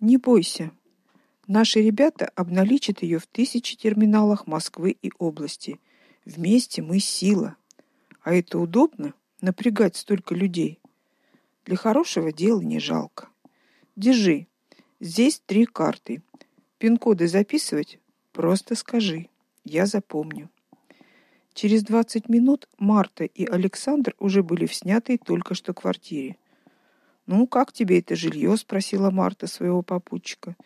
Не бойся. Наши ребята обналичат ее в тысячи терминалах Москвы и области. Вместе мы сила. А это удобно напрягать столько людей. Для хорошего дела не жалко. Держи. Здесь три карты. Пин-коды записывать? Просто скажи. Я запомню. Через 20 минут Марта и Александр уже были в снятой только что квартире. Ну, как тебе это жилье?» — спросила Марта своего попутчика.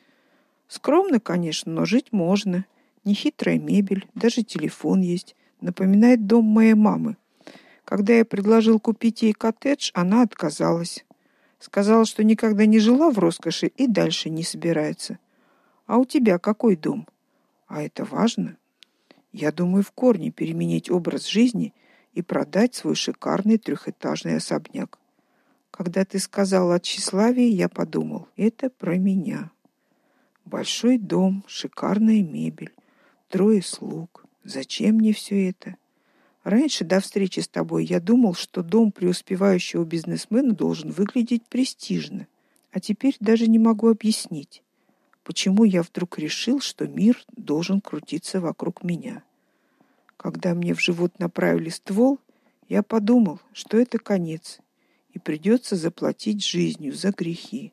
Скромно, конечно, но жить можно. Нехитрая мебель, даже телефон есть. Напоминает дом моей мамы. Когда я предложил купить ей коттедж, она отказалась. Сказала, что никогда не жила в роскоши и дальше не собирается. А у тебя какой дом? А это важно. Я думаю в корне переменить образ жизни и продать свой шикарный трехэтажный особняк. Когда ты сказал о тщеславии, я подумал, это про меня. Большой дом, шикарная мебель, трое слуг. Зачем мне все это? Раньше до встречи с тобой я думал, что дом преуспевающего бизнесмена должен выглядеть престижно. А теперь даже не могу объяснить, почему я вдруг решил, что мир должен крутиться вокруг меня. Когда мне в живот направили ствол, я подумал, что это конец, и придется заплатить жизнью за грехи.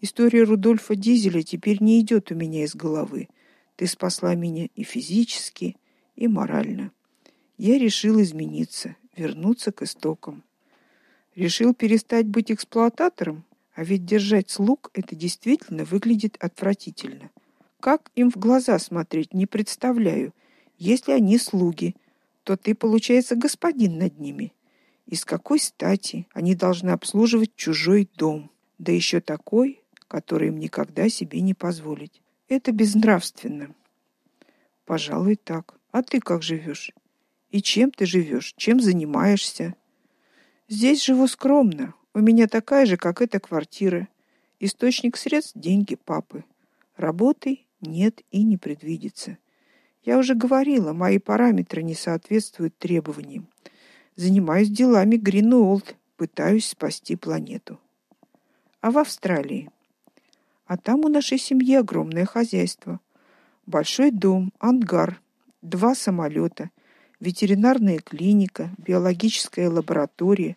История Рудольфа Дизеля теперь не идет у меня из головы. Ты спасла меня и физически, и морально. Я решил измениться, вернуться к истокам. Решил перестать быть эксплуататором, а ведь держать слуг это действительно выглядит отвратительно. Как им в глаза смотреть, не представляю. Если они слуги, то ты, получается, господин над ними. И с какой стати они должны обслуживать чужой дом, да еще такой, который им никогда себе не позволить? Это безнравственно. Пожалуй, так. А ты как живешь? И чем ты живешь? Чем занимаешься? Здесь живу скромно. У меня такая же, как эта квартира. Источник средств деньги папы. Работы нет и не предвидится. Я уже говорила, мои параметры не соответствуют требованиям. Занимаюсь делами Greenwald, пытаюсь спасти планету. А в Австралии? А там у нашей семьи огромное хозяйство. Большой дом, ангар, два самолета, ветеринарная клиника, биологическая лаборатория,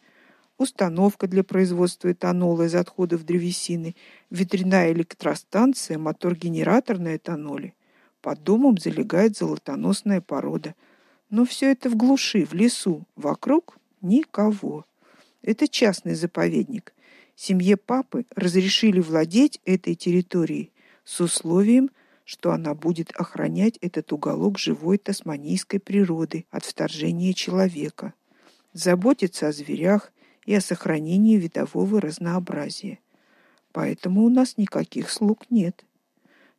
установка для производства этанола из отходов древесины, ветряная электростанция, мотор-генератор на этаноле. Под домом залегает золотоносная порода. Но все это в глуши, в лесу, вокруг никого. Это частный заповедник. Семье папы разрешили владеть этой территорией с условием, что она будет охранять этот уголок живой тасманийской природы от вторжения человека, заботиться о зверях и о сохранении видового разнообразия. Поэтому у нас никаких слуг нет.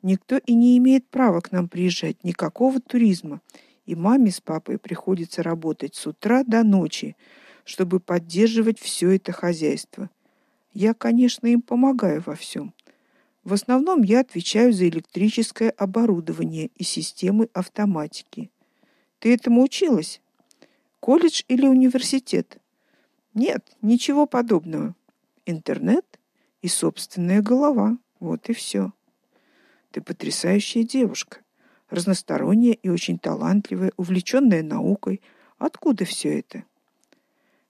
Никто и не имеет права к нам приезжать, никакого туризма. И маме с папой приходится работать с утра до ночи, чтобы поддерживать все это хозяйство. Я, конечно, им помогаю во всем. В основном я отвечаю за электрическое оборудование и системы автоматики. Ты этому училась? Колледж или университет? Нет, ничего подобного. Интернет и собственная голова. Вот и все. Ты потрясающая девушка, разносторонняя и очень талантливая, увлеченная наукой. Откуда все это?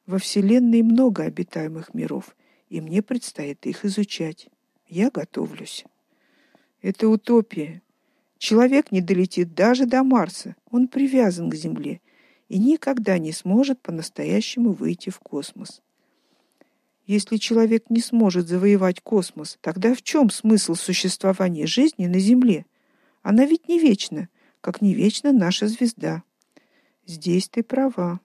Во вселенной много обитаемых миров, и мне предстоит их изучать. Я готовлюсь. Это утопия. Человек не долетит даже до Марса. Он привязан к Земле и никогда не сможет по-настоящему выйти в космос. Если человек не сможет завоевать космос, тогда в чем смысл существования жизни на Земле? Она ведь не вечна, как не вечна наша звезда. Здесь ты права.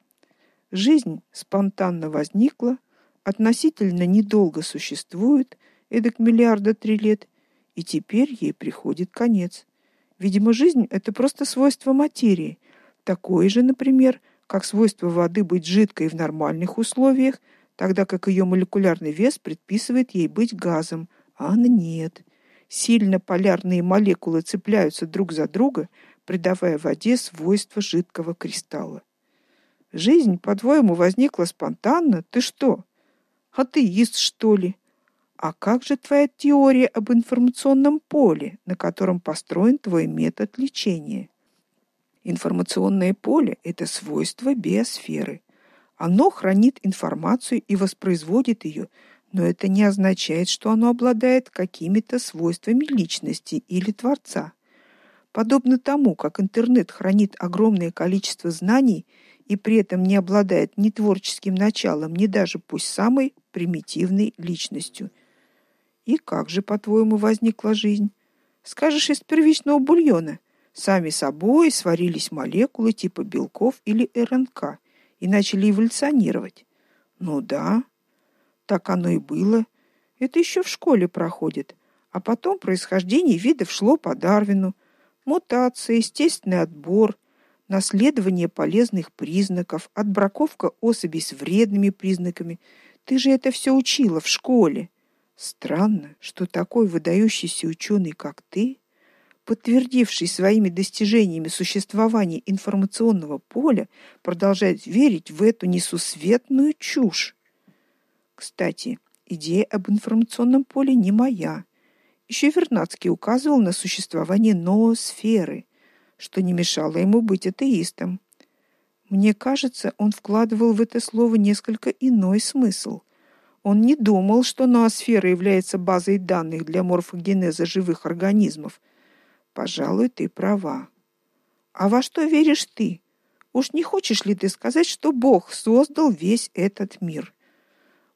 Жизнь спонтанно возникла, относительно недолго существует, эдак миллиарда три лет, и теперь ей приходит конец. Видимо, жизнь это просто свойство материи, такое же, например, как свойство воды быть жидкой в нормальных условиях тогда как ее молекулярный вес предписывает ей быть газом, а она нет. Сильно полярные молекулы цепляются друг за друга, придавая воде свойства жидкого кристалла. Жизнь, по-твоему, возникла спонтанно? Ты что? Атеист, что ли? А как же твоя теория об информационном поле, на котором построен твой метод лечения? Информационное поле это свойство биосферы. Оно хранит информацию и воспроизводит ее, но это не означает, что оно обладает какими-то свойствами личности или творца. Подобно тому, как интернет хранит огромное количество знаний и при этом не обладает ни творческим началом, ни даже пусть самой примитивной личностью. И как же, по-твоему, возникла жизнь? Скажешь, из первичного бульона – Сами собой сварились молекулы типа белков или РНК и начали эволюционировать. Ну да, так оно и было. Это еще в школе проходит. А потом происхождение видов шло по Дарвину. Мутация, естественный отбор, наследование полезных признаков, отбраковка особей с вредными признаками. Ты же это все учила в школе. Странно, что такой выдающийся ученый, как ты, подтвердивший своими достижениями существование информационного поля, продолжает верить в эту несусветную чушь. Кстати, идея об информационном поле не моя. Еще Вернадский указывал на существование ноосферы, что не мешало ему быть атеистом. Мне кажется, он вкладывал в это слово несколько иной смысл. Он не думал, что ноосфера является базой данных для морфогенеза живых организмов, Пожалуй, ты права. А во что веришь ты? Уж не хочешь ли ты сказать, что Бог создал весь этот мир?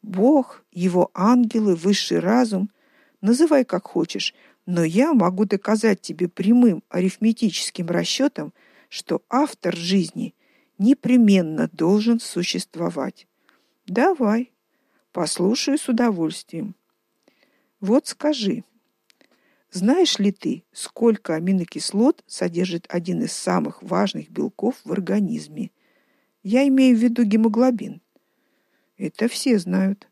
Бог, его ангелы, высший разум, называй как хочешь, но я могу доказать тебе прямым арифметическим расчетом, что автор жизни непременно должен существовать. Давай, послушаю с удовольствием. Вот скажи, знаешь ли ты, сколько аминокислот содержит один из самых важных белков в организме? Я имею в виду гемоглобин. Это все знают.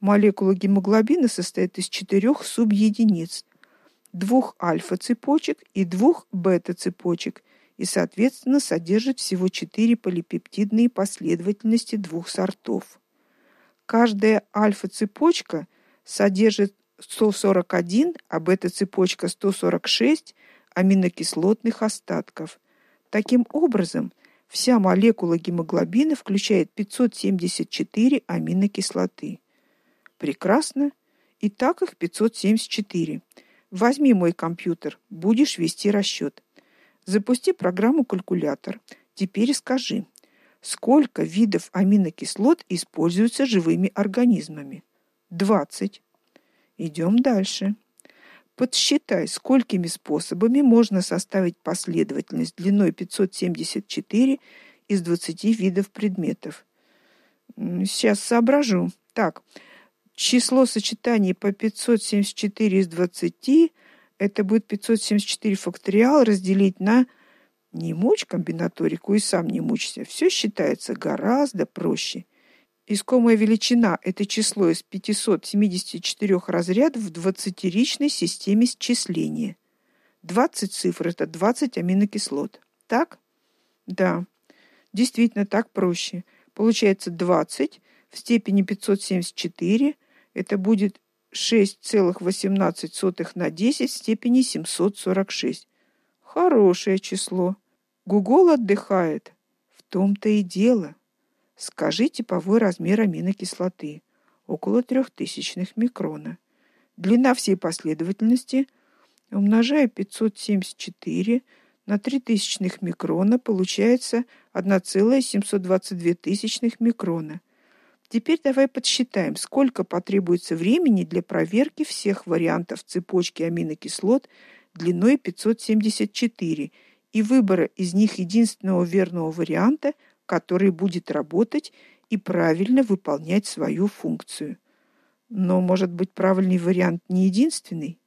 Молекула гемоглобина состоит из четырех субъединиц: двух альфа-цепочек и двух бета-цепочек, и, соответственно, содержит всего четыре полипептидные последовательности двух сортов. Каждая альфа-цепочка содержит 141, а бета-цепочка 146 аминокислотных остатков. Таким образом, вся молекула гемоглобина включает 574 аминокислоты. Прекрасно. И так их 574. Возьми мой компьютер, будешь вести расчет. Запусти программу калькулятор. Теперь скажи, сколько видов аминокислот используются живыми организмами? 20. Идем дальше. Подсчитай, сколькими способами можно составить последовательность длиной 574 из 20 видов предметов. Сейчас соображу. Так. Число сочетаний по 574 из 20 это будет 574 факториал разделить на не мучь комбинаторику и сам не мучься. Все считается гораздо проще. Искомая величина это число из 574 разрядов в двадцатиричной системе счисления. 20 цифр это 20 аминокислот. Так? Да. Действительно так проще. Получается 20 в степени 574 это будет 6,18 на 10 в степени 746. Хорошее число. Гугл отдыхает. В том-то и дело. Скажи типовой размер аминокислоты около тысячных микрона. Длина всей последовательности умножая 574 на 3 тысячных микрона получается 1,722 тысячных микрона. Теперь давай подсчитаем, сколько потребуется времени для проверки всех вариантов цепочки аминокислот длиной 574 и выбора из них единственного верного варианта – который будет работать и правильно выполнять свою функцию. Но, может быть, правильный вариант не единственный?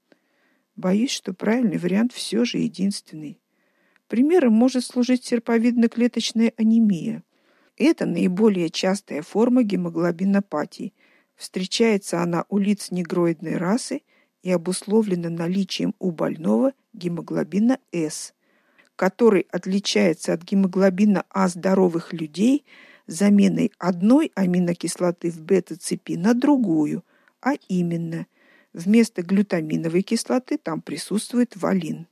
Боюсь, что правильный вариант все же единственный. Примером может служить серповидно-клеточная анемия. Это наиболее частая форма гемоглобинопатии. Встречается она у лиц негроидной расы и обусловлена наличием у больного гемоглобина С который отличается от гемоглобина А здоровых людей заменой одной аминокислоты в бета-цепи на другую, а именно Вместо глютаминовой кислоты там присутствует валин.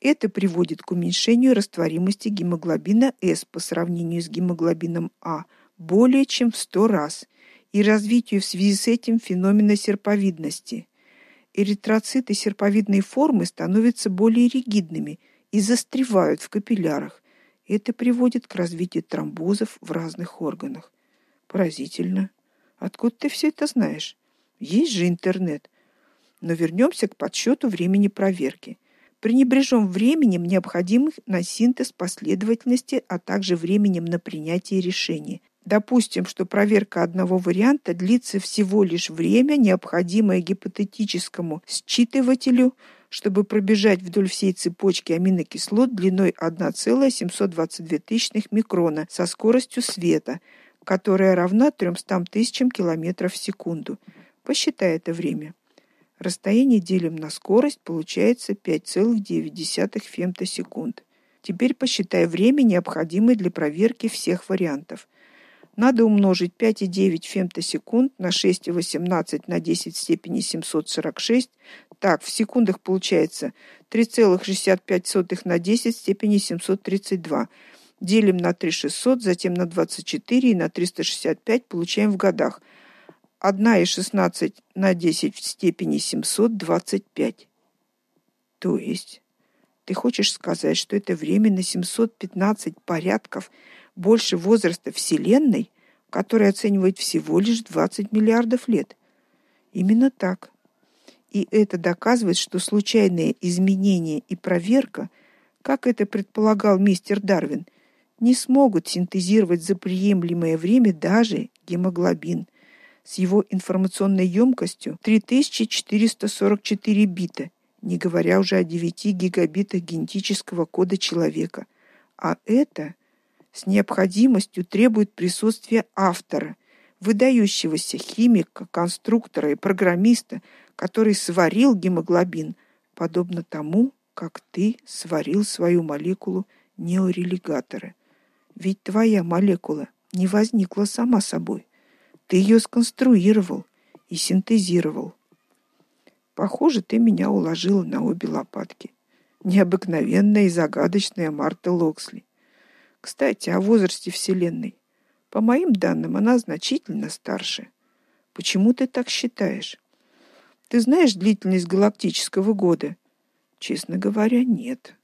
Это приводит к уменьшению растворимости гемоглобина С по сравнению с гемоглобином А более чем в 100 раз и развитию в связи с этим феномена серповидности. Эритроциты серповидной формы становятся более ригидными и застревают в капиллярах. Это приводит к развитию тромбозов в разных органах. Поразительно. Откуда ты все это знаешь? Есть же интернет. Но вернемся к подсчету времени проверки пренебрежем временем, необходимым на синтез последовательности, а также временем на принятие решений. Допустим, что проверка одного варианта длится всего лишь время, необходимое гипотетическому считывателю, чтобы пробежать вдоль всей цепочки аминокислот длиной 1,722 микрона со скоростью света, которая равна 300 тысячам километров в секунду. Посчитай это время. Расстояние делим на скорость, получается 5,9 фемтосекунд. Теперь посчитай время, необходимое для проверки всех вариантов. Надо умножить 5,9 фемтосекунд на 6,18 на 10 в степени 746. Так, в секундах получается 3,65 на 10 в степени 732. Делим на 3600, затем на 24 и на 365 получаем в годах – 1,16 на 10 в степени 725. То есть ты хочешь сказать, что это время на 715 порядков больше возраста Вселенной, который оценивает всего лишь 20 миллиардов лет? Именно так. И это доказывает, что случайные изменения и проверка, как это предполагал мистер Дарвин, не смогут синтезировать за приемлемое время даже гемоглобин с его информационной емкостью 3444 бита, не говоря уже о 9 гигабитах генетического кода человека. А это с необходимостью требует присутствия автора, выдающегося химика, конструктора и программиста, который сварил гемоглобин, подобно тому, как ты сварил свою молекулу неорелигатора. Ведь твоя молекула не возникла сама собой. Ты ее сконструировал и синтезировал. Похоже, ты меня уложила на обе лопатки. Необыкновенная и загадочная Марта Локсли. Кстати, о возрасте Вселенной. По моим данным, она значительно старше. Почему ты так считаешь? Ты знаешь длительность галактического года? Честно говоря, нет.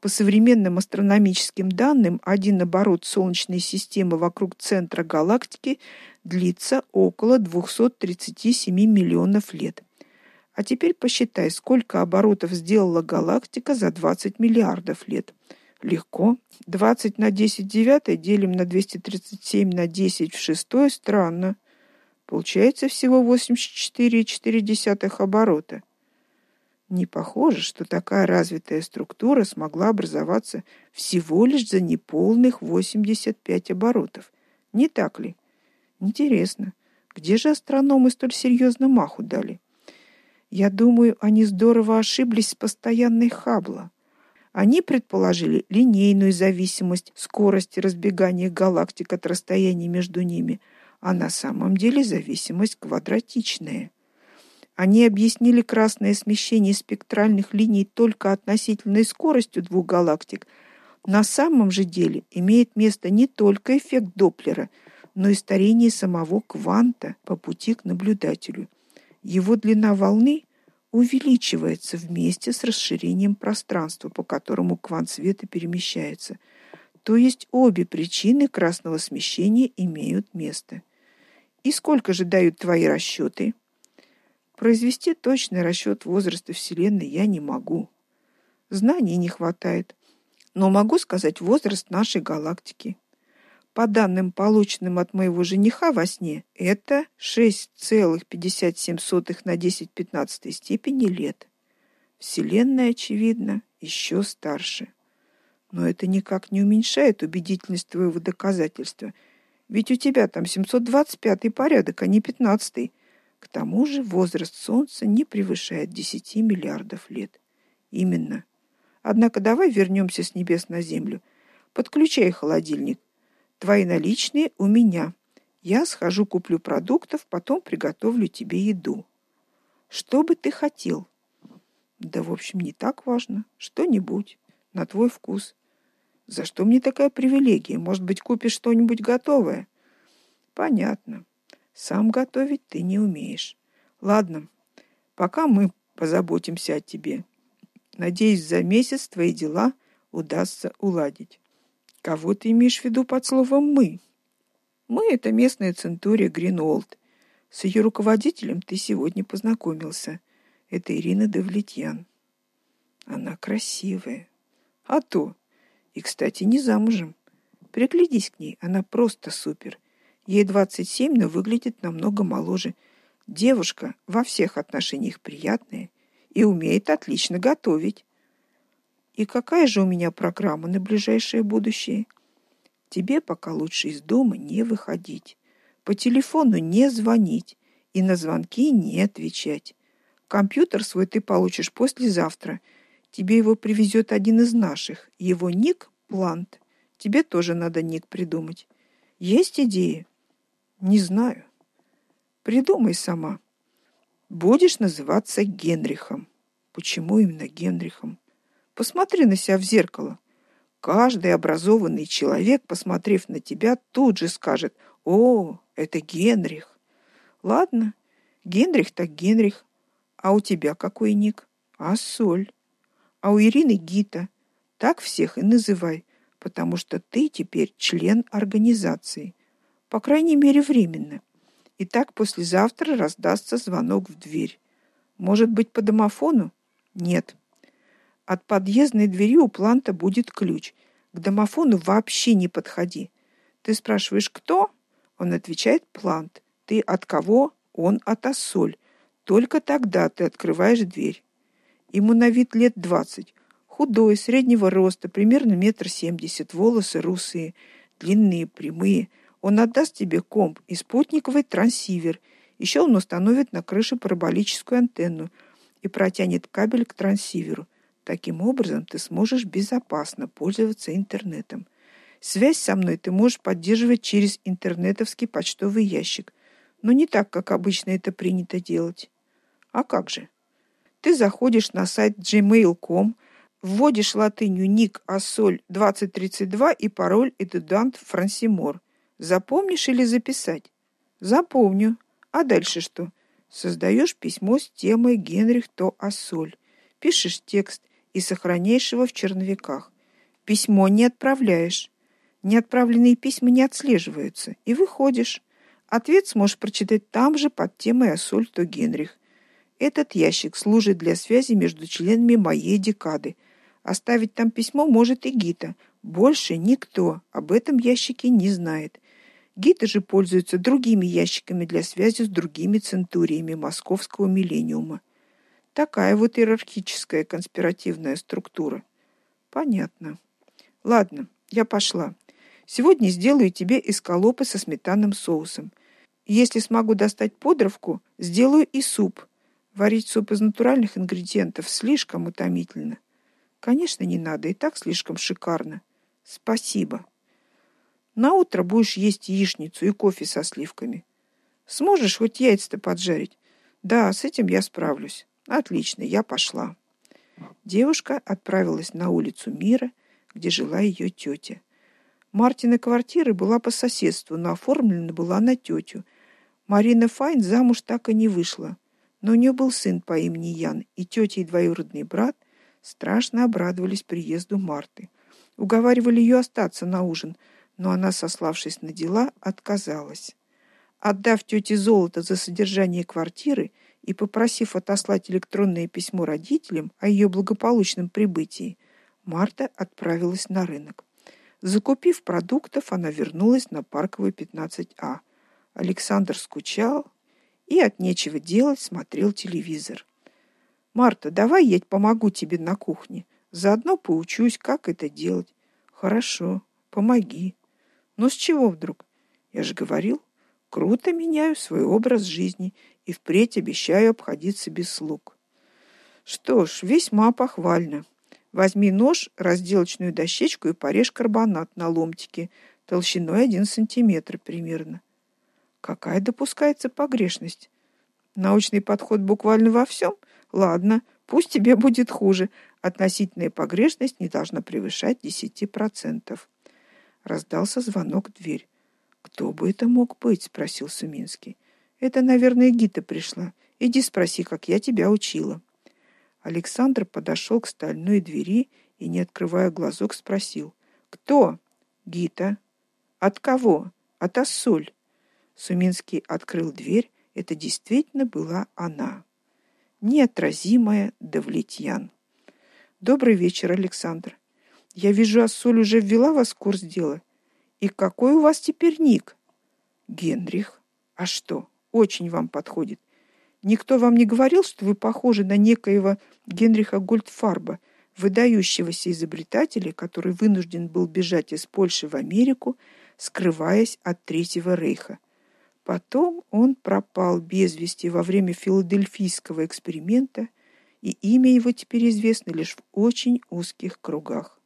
По современным астрономическим данным, один оборот солнечной системы вокруг центра галактики длится около 237 миллионов лет. А теперь посчитай, сколько оборотов сделала галактика за 20 миллиардов лет. Легко. 20 на 10 девятой делим на 237 на 10 в шестой странно. Получается всего 84,4 оборота. Не похоже, что такая развитая структура смогла образоваться всего лишь за неполных 85 оборотов. Не так ли? Интересно, где же астрономы столь серьезно маху дали? Я думаю, они здорово ошиблись с постоянной Хаббла. Они предположили линейную зависимость скорости разбегания галактик от расстояния между ними, а на самом деле зависимость квадратичная. Они объяснили красное смещение спектральных линий только относительной скоростью двух галактик. На самом же деле имеет место не только эффект Доплера, но и старение самого кванта по пути к наблюдателю. Его длина волны увеличивается вместе с расширением пространства, по которому квант света перемещается. То есть обе причины красного смещения имеют место. И сколько же дают твои расчеты? Произвести точный расчет возраста Вселенной я не могу. Знаний не хватает. Но могу сказать возраст нашей галактики. По данным, полученным от моего жениха во сне, это 6,57 на 10 15 степени лет. Вселенная, очевидно, еще старше. Но это никак не уменьшает убедительность твоего доказательства. Ведь у тебя там 725 порядок, а не 15. -й. К тому же возраст Солнца не превышает 10 миллиардов лет. Именно. Однако давай вернемся с небес на землю. Подключай холодильник. Твои наличные у меня. Я схожу, куплю продуктов, потом приготовлю тебе еду. Что бы ты хотел? Да, в общем, не так важно. Что-нибудь на твой вкус. За что мне такая привилегия? Может быть, купишь что-нибудь готовое? Понятно. Сам готовить ты не умеешь. Ладно. Пока мы позаботимся о тебе. Надеюсь, за месяц твои дела удастся уладить. Кого ты имеешь в виду под словом мы? Мы это местная центурия Гринолд. С ее руководителем ты сегодня познакомился. Это Ирина Давлетьян. Она красивая. А то. И, кстати, не замужем. Приглядись к ней, она просто супер. Ей 27, но выглядит намного моложе. Девушка во всех отношениях приятная и умеет отлично готовить. И какая же у меня программа на ближайшее будущее? Тебе пока лучше из дома не выходить, по телефону не звонить и на звонки не отвечать. Компьютер свой ты получишь послезавтра. Тебе его привезет один из наших. Его ник Плант. Тебе тоже надо ник придумать. Есть идеи? Не знаю. Придумай сама. Будешь называться Генрихом. Почему именно Генрихом? Посмотри на себя в зеркало. Каждый образованный человек, посмотрев на тебя, тут же скажет: "О, это Генрих". Ладно, Генрих так Генрих. А у тебя какой ник? А соль. А у Ирины Гита. Так всех и называй, потому что ты теперь член организации. По крайней мере, временно. И так послезавтра раздастся звонок в дверь. Может быть, по домофону? Нет. От подъездной двери у планта будет ключ. К домофону вообще не подходи. Ты спрашиваешь: "Кто?" Он отвечает: "Плант". Ты от кого? Он от Ассоль. Только тогда ты открываешь дверь. Ему на вид лет двадцать. Худой, среднего роста, примерно метр семьдесят, волосы русые, длинные, прямые. Он отдаст тебе комп и спутниковый трансивер. Еще он установит на крыше параболическую антенну и протянет кабель к трансиверу. Таким образом ты сможешь безопасно пользоваться интернетом. Связь со мной ты можешь поддерживать через интернетовский почтовый ящик, но не так, как обычно это принято делать. А как же? Ты заходишь на сайт gmail.com, вводишь латынью ник асоль 2032 и пароль этудант Франсимор. Запомнишь или записать? Запомню. А дальше что? Создаешь письмо с темой Генрих то Ассоль. Пишешь текст и сохраняешь его в черновиках. Письмо не отправляешь. Неотправленные письма не отслеживаются, и выходишь. Ответ сможешь прочитать там же под темой Ассоль то Генрих. Этот ящик служит для связи между членами моей декады. Оставить там письмо может и Гита. Больше никто об этом ящике не знает. Гита же пользуется другими ящиками для связи с другими центуриями московского миллениума. Такая вот иерархическая конспиративная структура. Понятно. Ладно, я пошла. Сегодня сделаю тебе эскалопы со сметанным соусом. Если смогу достать подровку, сделаю и суп. Варить суп из натуральных ингредиентов слишком утомительно. Конечно, не надо, и так слишком шикарно. Спасибо. На утро будешь есть яичницу и кофе со сливками. Сможешь хоть яйца-то поджарить? Да, с этим я справлюсь. Отлично, я пошла. Девушка отправилась на улицу Мира, где жила ее тетя. Мартина квартира была по соседству, но оформлена была на тетю. Марина Файн замуж так и не вышла. Но у нее был сын по имени Ян, и тетя и двоюродный брат страшно обрадовались приезду Марты. Уговаривали ее остаться на ужин, но она, сославшись на дела, отказалась. Отдав тете золото за содержание квартиры и попросив отослать электронное письмо родителям о ее благополучном прибытии, Марта отправилась на рынок. Закупив продуктов, она вернулась на Парковую 15А. Александр скучал, и от нечего делать смотрел телевизор. Марта, давай я помогу тебе на кухне. Заодно поучусь, как это делать. Хорошо, помоги. Но с чего вдруг? Я же говорил, круто меняю свой образ жизни и впредь обещаю обходиться без слуг. Что ж, весьма похвально. Возьми нож, разделочную дощечку и порежь карбонат на ломтики толщиной 1 сантиметр примерно. Какая допускается погрешность? Научный подход буквально во всем? Ладно, пусть тебе будет хуже. Относительная погрешность не должна превышать 10%. Раздался звонок в дверь. Кто бы это мог быть, спросил Суминский. Это, наверное, Гита пришла. Иди спроси, как я тебя учила. Александр подошел к стальной двери и, не открывая глазок, спросил: "Кто?" "Гита". "От кого?" "От Ассоль". Суминский открыл дверь. Это действительно была она. Неотразимая Давлетьян. Добрый вечер, Александр. Я вижу, Ассоль уже ввела вас в курс дела. И какой у вас теперь ник? Генрих. А что? Очень вам подходит. Никто вам не говорил, что вы похожи на некоего Генриха Гольдфарба, выдающегося изобретателя, который вынужден был бежать из Польши в Америку, скрываясь от Третьего рейха. Потом он пропал без вести во время филадельфийского эксперимента, и имя его теперь известно лишь в очень узких кругах.